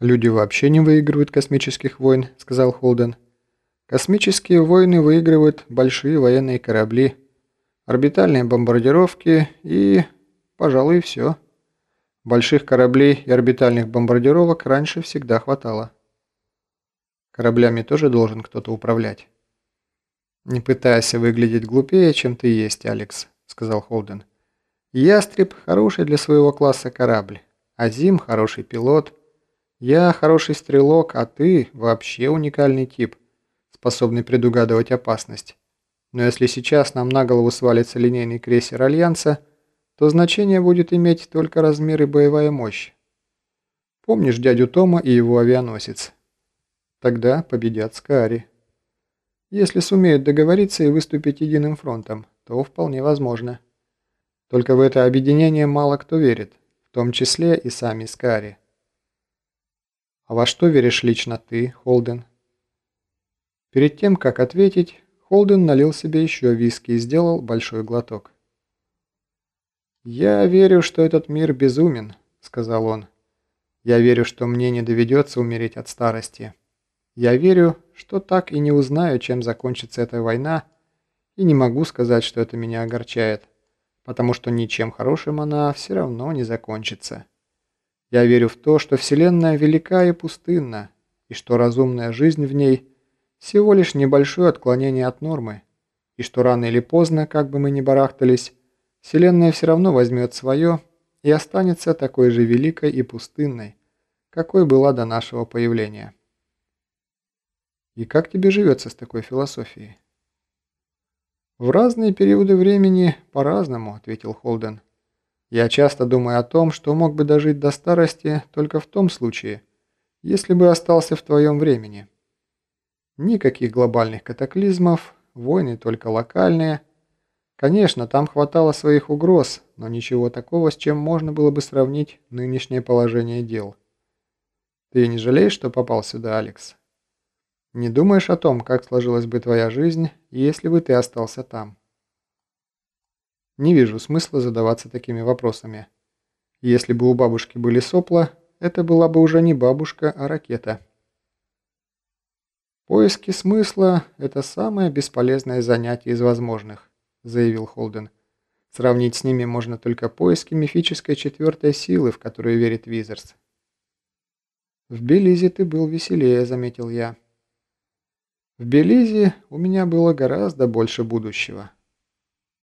«Люди вообще не выигрывают космических войн», — сказал Холден. «Космические войны выигрывают большие военные корабли, орбитальные бомбардировки и, пожалуй, все. Больших кораблей и орбитальных бомбардировок раньше всегда хватало. Кораблями тоже должен кто-то управлять». «Не пытайся выглядеть глупее, чем ты есть, Алекс», — сказал Холден. «Ястреб — хороший для своего класса корабль, а Зим — хороший пилот». Я хороший стрелок, а ты вообще уникальный тип, способный предугадывать опасность. Но если сейчас нам на голову свалится линейный крейсер Альянса, то значение будет иметь только размер и боевая мощь. Помнишь дядю Тома и его авианосец? Тогда победят Скари. Если сумеют договориться и выступить единым фронтом, то вполне возможно. Только в это объединение мало кто верит, в том числе и сами Скари. «А во что веришь лично ты, Холден?» Перед тем, как ответить, Холден налил себе еще виски и сделал большой глоток. «Я верю, что этот мир безумен», — сказал он. «Я верю, что мне не доведется умереть от старости. Я верю, что так и не узнаю, чем закончится эта война, и не могу сказать, что это меня огорчает, потому что ничем хорошим она все равно не закончится». Я верю в то, что Вселенная велика и пустынна, и что разумная жизнь в ней – всего лишь небольшое отклонение от нормы, и что рано или поздно, как бы мы ни барахтались, Вселенная все равно возьмет свое и останется такой же великой и пустынной, какой была до нашего появления. И как тебе живется с такой философией? В разные периоды времени по-разному, ответил Холден. Я часто думаю о том, что мог бы дожить до старости только в том случае, если бы остался в твоем времени. Никаких глобальных катаклизмов, войны только локальные. Конечно, там хватало своих угроз, но ничего такого, с чем можно было бы сравнить нынешнее положение дел. Ты не жалеешь, что попал сюда, Алекс? Не думаешь о том, как сложилась бы твоя жизнь, если бы ты остался там? Не вижу смысла задаваться такими вопросами. Если бы у бабушки были сопла, это была бы уже не бабушка, а ракета. «Поиски смысла – это самое бесполезное занятие из возможных», – заявил Холден. «Сравнить с ними можно только поиски мифической четвертой силы, в которую верит Визерс». «В Белизе ты был веселее», – заметил я. «В Белизе у меня было гораздо больше будущего».